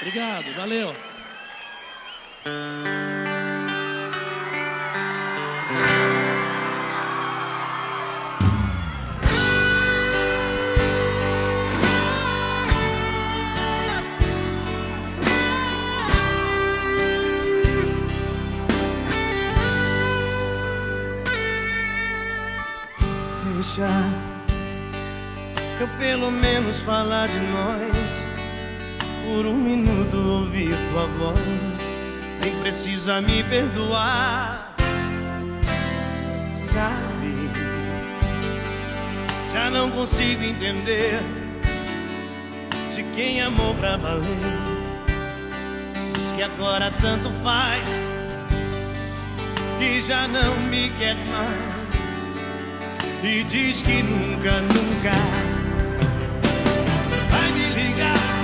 Obrigado, valeu. Deixa eu pelo menos falar de nós. Por um minuto ouvir tua voz. Nem precisa me perdoar. Sabe, já não consigo entender. De quem amou pra valer. Diz que agora tanto faz. E já não me quer mais e diz que nunca, nunca vai me ligar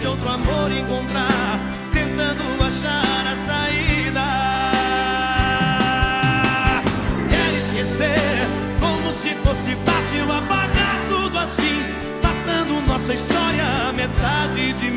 de outro amor encontrar, tentando achar a saída. Quer esquecer como se fosse fácil apagar tudo assim, matando nossa história, metade de mim.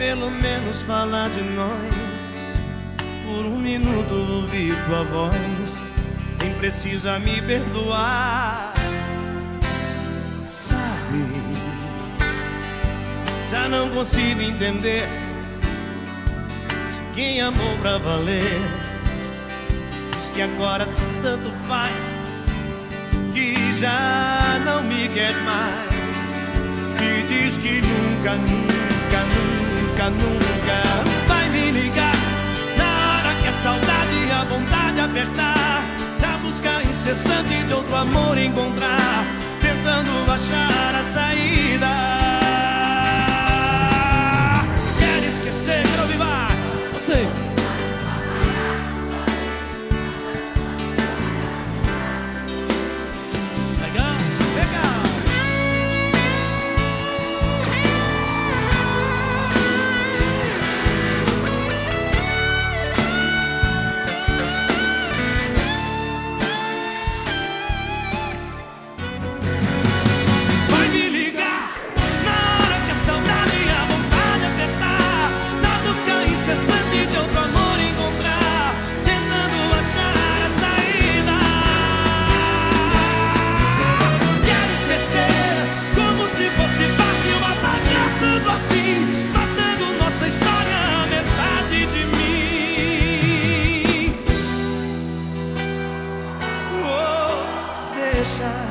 Pelo menos falar de nós. Por um minuto ouvir tua voz. Nem precisa me perdoar. Sabe, já não consigo entender. Se quem amou pra valer diz que agora tanto faz que já não me quer mais. E diz que nunca, nunca, nunca, nunca vai me ligar. Na hora que a saudade e a vontade apertar, na busca incessante de outro amor encontrar, tentando achar de outro amor encontrar, tentando achar a saída. Quero esquecer como se fosse fácil apagar tudo assim, matando nossa história, metade de mim. Oh, deixa.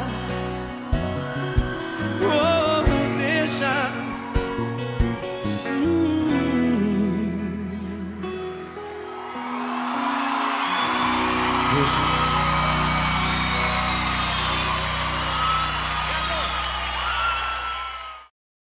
Peace.